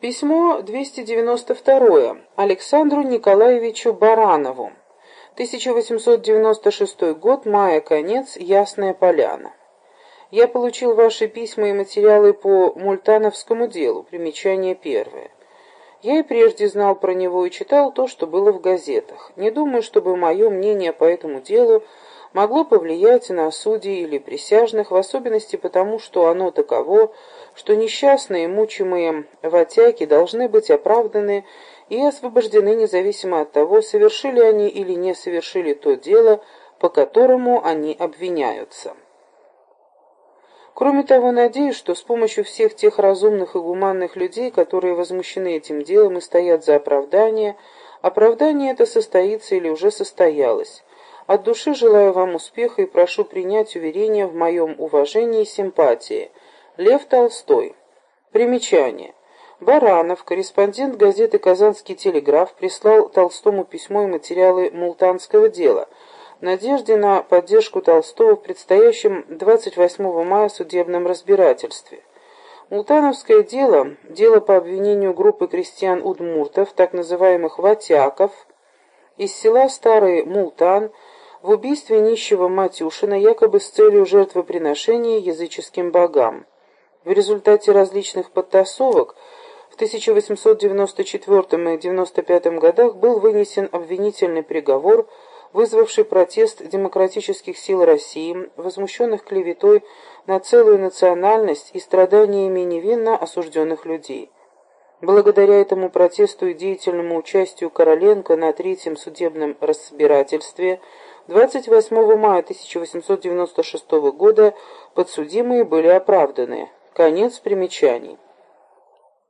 Письмо 292 Александру Николаевичу Баранову. 1896 год, мая-конец, Ясная Поляна. Я получил ваши письма и материалы по мультановскому делу, примечание первое. Я и прежде знал про него и читал то, что было в газетах. Не думаю, чтобы мое мнение по этому делу могло повлиять на судей или присяжных, в особенности потому, что оно таково, что несчастные, мучимые ватяки должны быть оправданы и освобождены независимо от того, совершили они или не совершили то дело, по которому они обвиняются. Кроме того, надеюсь, что с помощью всех тех разумных и гуманных людей, которые возмущены этим делом и стоят за оправдание, оправдание это состоится или уже состоялось. От души желаю вам успеха и прошу принять уверение в моем уважении и симпатии. Лев Толстой. Примечание. Баранов, корреспондент газеты «Казанский телеграф», прислал Толстому письмо и материалы мултанского дела – в надежде на поддержку Толстого в предстоящем 28 мая судебном разбирательстве. Мултановское дело, дело по обвинению группы крестьян-удмуртов, так называемых «ватяков», из села Старый Мултан, в убийстве нищего Матюшина якобы с целью жертвоприношения языческим богам. В результате различных подтасовок в 1894 и 1995 годах был вынесен обвинительный приговор вызвавший протест демократических сил России, возмущенных клеветой на целую национальность и страданиями невинно осужденных людей. Благодаря этому протесту и деятельному участию Короленко на третьем судебном разбирательстве 28 мая 1896 года подсудимые были оправданы. Конец примечаний.